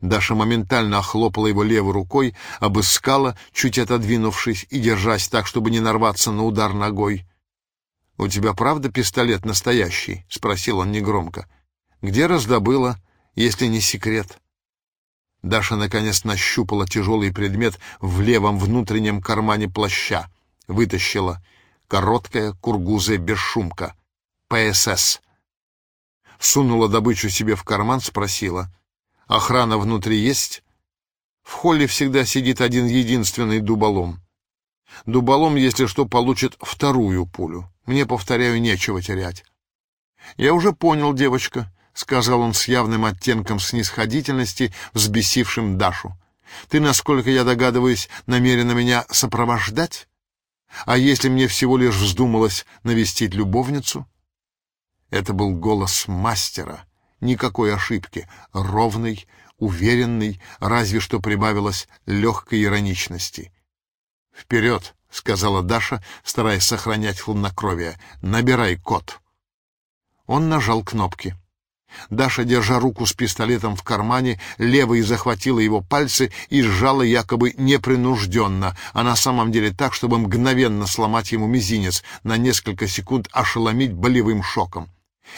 Даша моментально охлопала его левой рукой, обыскала, чуть отодвинувшись и держась так, чтобы не нарваться на удар ногой. «У тебя правда пистолет настоящий?» — спросил он негромко. «Где раздобыла, если не секрет?» Даша наконец нащупала тяжелый предмет в левом внутреннем кармане плаща. Вытащила. Короткая кургузая бесшумка. ПСС. Сунула добычу себе в карман, спросила. «Охрана внутри есть?» В холле всегда сидит один единственный дуболом. Дуболом, если что, получит вторую пулю. Мне, повторяю, нечего терять. «Я уже понял, девочка», — сказал он с явным оттенком снисходительности, взбесившим Дашу. «Ты, насколько я догадываюсь, намерена меня сопровождать? А если мне всего лишь вздумалось навестить любовницу?» Это был голос мастера. Никакой ошибки. Ровный, уверенный, разве что прибавилось легкой ироничности. «Вперед!» — сказала Даша, стараясь сохранять хладнокровие. «Набирай код». Он нажал кнопки. Даша, держа руку с пистолетом в кармане, левой захватила его пальцы и сжала якобы непринужденно, а на самом деле так, чтобы мгновенно сломать ему мизинец, на несколько секунд ошеломить болевым шоком.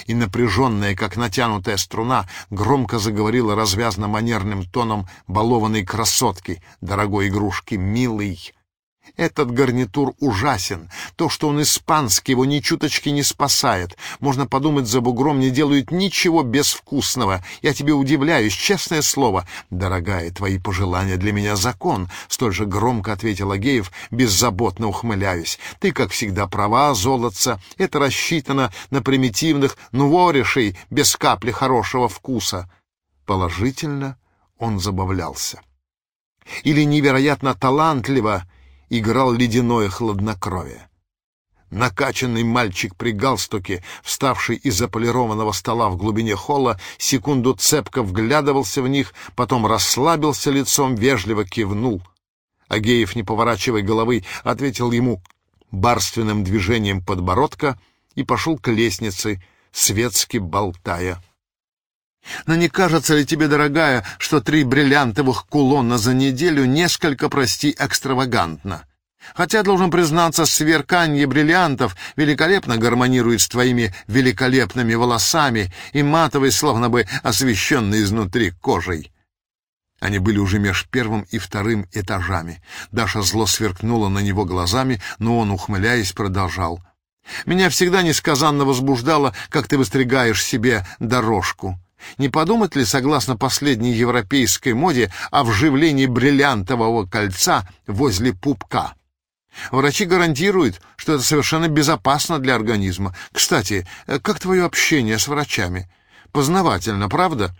И напряженная, как натянутая струна, громко заговорила развязно-манерным тоном балованной красотки, дорогой игрушки, милый, этот гарнитур ужасен. То, что он испанский, его ни чуточки не спасает. Можно подумать, за бугром не делают ничего безвкусного. Я тебе удивляюсь, честное слово. Дорогая, твои пожелания для меня закон, столь же громко ответил Агеев, беззаботно ухмыляюсь. Ты, как всегда, права, золотца. Это рассчитано на примитивных нуворишей без капли хорошего вкуса. Положительно он забавлялся. Или невероятно талантливо играл ледяное хладнокровие. Накачанный мальчик при галстуке, вставший из-за полированного стола в глубине холла, секунду цепко вглядывался в них, потом расслабился лицом, вежливо кивнул. Агеев, не поворачивая головы, ответил ему барственным движением подбородка и пошел к лестнице, светски болтая. Но не кажется ли тебе, дорогая, что три бриллиантовых кулона за неделю несколько, прости, экстравагантно? Хотя, должен признаться, сверканье бриллиантов великолепно гармонирует с твоими великолепными волосами и матовой, словно бы освещенной изнутри кожей. Они были уже меж первым и вторым этажами. Даша зло сверкнула на него глазами, но он, ухмыляясь, продолжал. «Меня всегда несказанно возбуждало, как ты выстригаешь себе дорожку. Не подумать ли, согласно последней европейской моде, о вживлении бриллиантового кольца возле пупка? Врачи гарантируют, что это совершенно безопасно для организма. Кстати, как твое общение с врачами? Познавательно, правда?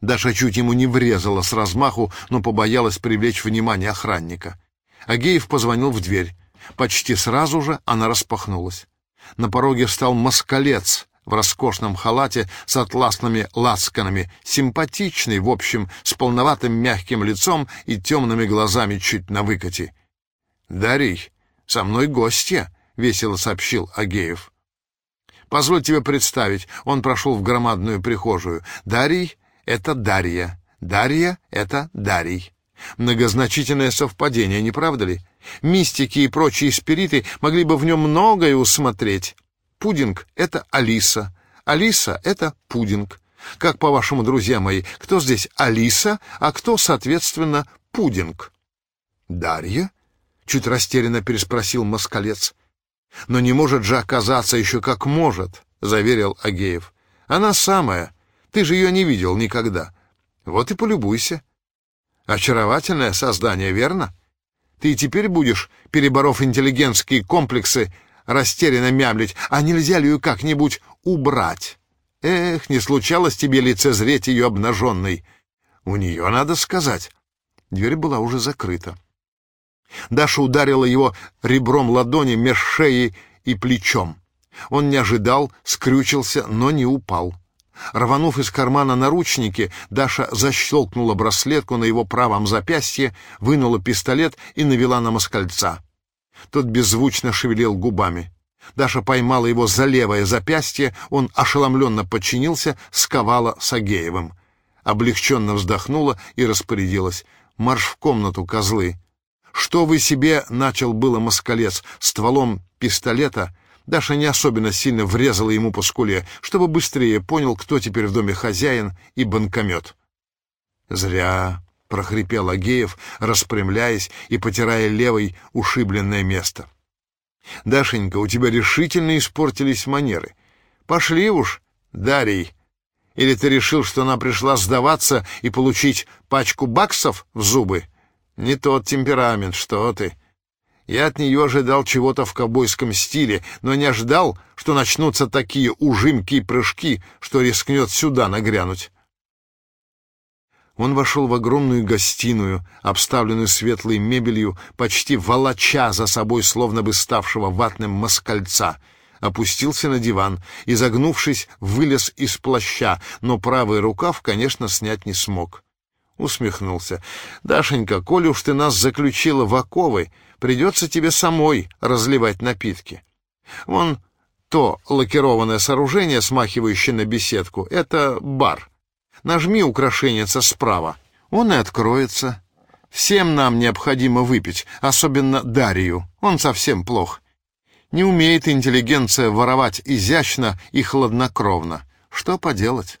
Даша чуть ему не врезала с размаху, но побоялась привлечь внимание охранника. Агеев позвонил в дверь. Почти сразу же она распахнулась. На пороге встал москалец в роскошном халате с атласными лацканами, симпатичный, в общем, с полноватым мягким лицом и темными глазами чуть на выкате. «Дарий, со мной гостья», — весело сообщил Агеев. «Позволь тебе представить». Он прошел в громадную прихожую. «Дарий — это Дарья. Дарья — это Дарий». Многозначительное совпадение, не правда ли? Мистики и прочие спириты могли бы в нем многое усмотреть. Пудинг — это Алиса. Алиса — это пудинг. Как, по-вашему, друзья мои, кто здесь Алиса, а кто, соответственно, пудинг? Дарья? Чуть растерянно переспросил москалец. Но не может же оказаться еще как может, заверил Агеев. Она самая. Ты же ее не видел никогда. Вот и полюбуйся. Очаровательное создание, верно? Ты теперь будешь, переборов интеллигентские комплексы, растерянно мямлить, а нельзя ли ее как-нибудь убрать? Эх, не случалось тебе лицезреть ее обнаженной. У нее, надо сказать. Дверь была уже закрыта. Даша ударила его ребром ладони меж шеей и плечом. Он не ожидал, скрючился, но не упал. Рванув из кармана наручники, Даша защелкнула браслетку на его правом запястье, вынула пистолет и навела на москальца. Тот беззвучно шевелил губами. Даша поймала его за левое запястье, он ошеломленно подчинился, сковала с Агеевым. облегченно вздохнула и распорядилась. «Марш в комнату, козлы!» «Что вы себе?» — начал было москалец стволом пистолета. Даша не особенно сильно врезала ему по скуле, чтобы быстрее понял, кто теперь в доме хозяин и банкомет. «Зря!» — прохрипел Агеев, распрямляясь и потирая левой ушибленное место. «Дашенька, у тебя решительно испортились манеры. Пошли уж, Дарий!» Или ты решил, что она пришла сдаваться и получить пачку баксов в зубы? Не тот темперамент, что ты. Я от нее ожидал чего-то в ковбойском стиле, но не ожидал, что начнутся такие ужимки и прыжки, что рискнет сюда нагрянуть. Он вошел в огромную гостиную, обставленную светлой мебелью, почти волоча за собой, словно бы ставшего ватным москальца — опустился на диван и, загнувшись, вылез из плаща, но правый рукав, конечно, снять не смог. Усмехнулся. «Дашенька, коли уж ты нас заключила в оковы, придется тебе самой разливать напитки. Вон то лакированное сооружение, смахивающее на беседку, это бар. Нажми украшенница справа, он и откроется. Всем нам необходимо выпить, особенно Дарью, он совсем плох. Не умеет интеллигенция воровать изящно и хладнокровно. Что поделать?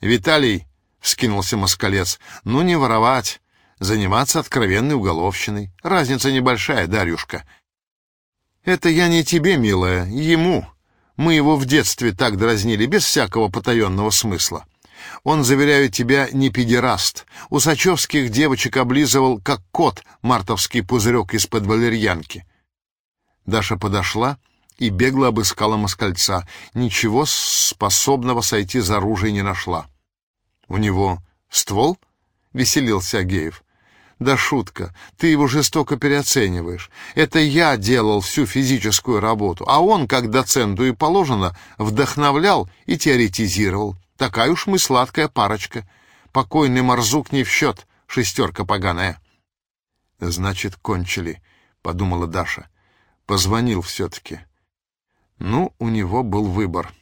Виталий, — скинулся москалец, — ну не воровать, заниматься откровенной уголовщиной. Разница небольшая, Дарюшка. Это я не тебе, милая, ему. Мы его в детстве так дразнили, без всякого потаенного смысла. Он, заверяю тебя, не педераст. Сачевских девочек облизывал, как кот, мартовский пузырек из-под валерьянки. Даша подошла и бегло обыскала москальца. Ничего способного сойти за оружие не нашла. «У него ствол?» — веселился Агеев. «Да шутка, ты его жестоко переоцениваешь. Это я делал всю физическую работу, а он, как доценту и положено, вдохновлял и теоретизировал. Такая уж мы сладкая парочка. Покойный Марзук не в счет, шестерка поганая». «Значит, кончили», — подумала Даша. Позвонил все-таки. Ну, у него был выбор.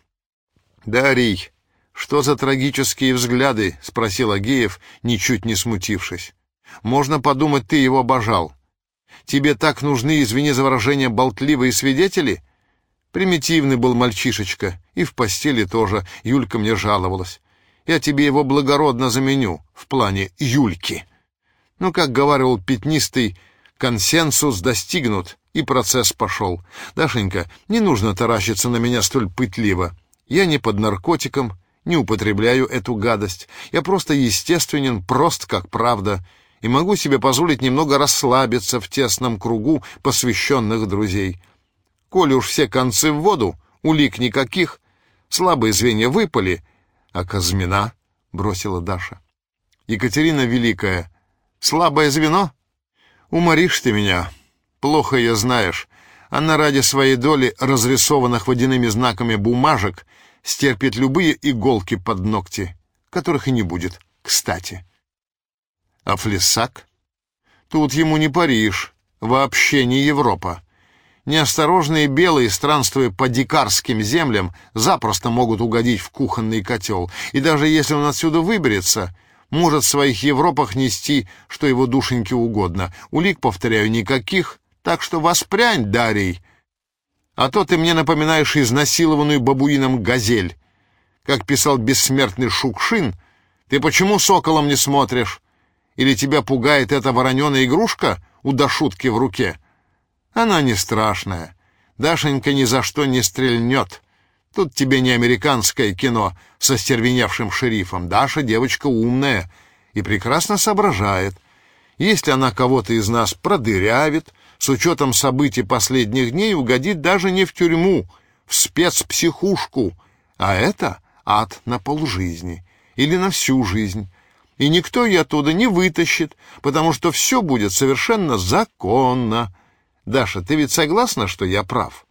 «Дарий, что за трагические взгляды?» — спросил Агеев, ничуть не смутившись. «Можно подумать, ты его обожал. Тебе так нужны, извини за выражение, болтливые свидетели?» Примитивный был мальчишечка, и в постели тоже, Юлька мне жаловалась. Я тебе его благородно заменю, в плане Юльки. Ну, как говорил пятнистый, консенсус достигнут, и процесс пошел. Дашенька, не нужно таращиться на меня столь пытливо. Я не под наркотиком, не употребляю эту гадость. Я просто естественен, прост как правда, и могу себе позволить немного расслабиться в тесном кругу посвященных друзей. Коли уж все концы в воду, улик никаких, слабые звенья выпали, а Казмина бросила Даша. Екатерина Великая, слабое звено? Уморишь ты меня, Плохо ее знаешь. Она ради своей доли разрисованных водяными знаками бумажек стерпит любые иголки под ногти, которых и не будет, кстати. А Флесак? Тут ему не Париж, вообще не Европа. Неосторожные белые, странствуя по дикарским землям, запросто могут угодить в кухонный котел, и даже если он отсюда выберется, может в своих Европах нести, что его душеньке угодно. Улик, повторяю, никаких, так что воспрянь, Дарий. А то ты мне напоминаешь изнасилованную бабуином газель. Как писал бессмертный Шукшин, ты почему соколом не смотришь? Или тебя пугает эта вороненая игрушка у дошутки в руке? Она не страшная. Дашенька ни за что не стрельнет. Тут тебе не американское кино со стервеневшим шерифом. Даша девочка умная и прекрасно соображает. Если она кого-то из нас продырявит, с учетом событий последних дней угодит даже не в тюрьму, в спецпсихушку, а это ад на полжизни или на всю жизнь. И никто ее оттуда не вытащит, потому что все будет совершенно законно. Даша, ты ведь согласна, что я прав?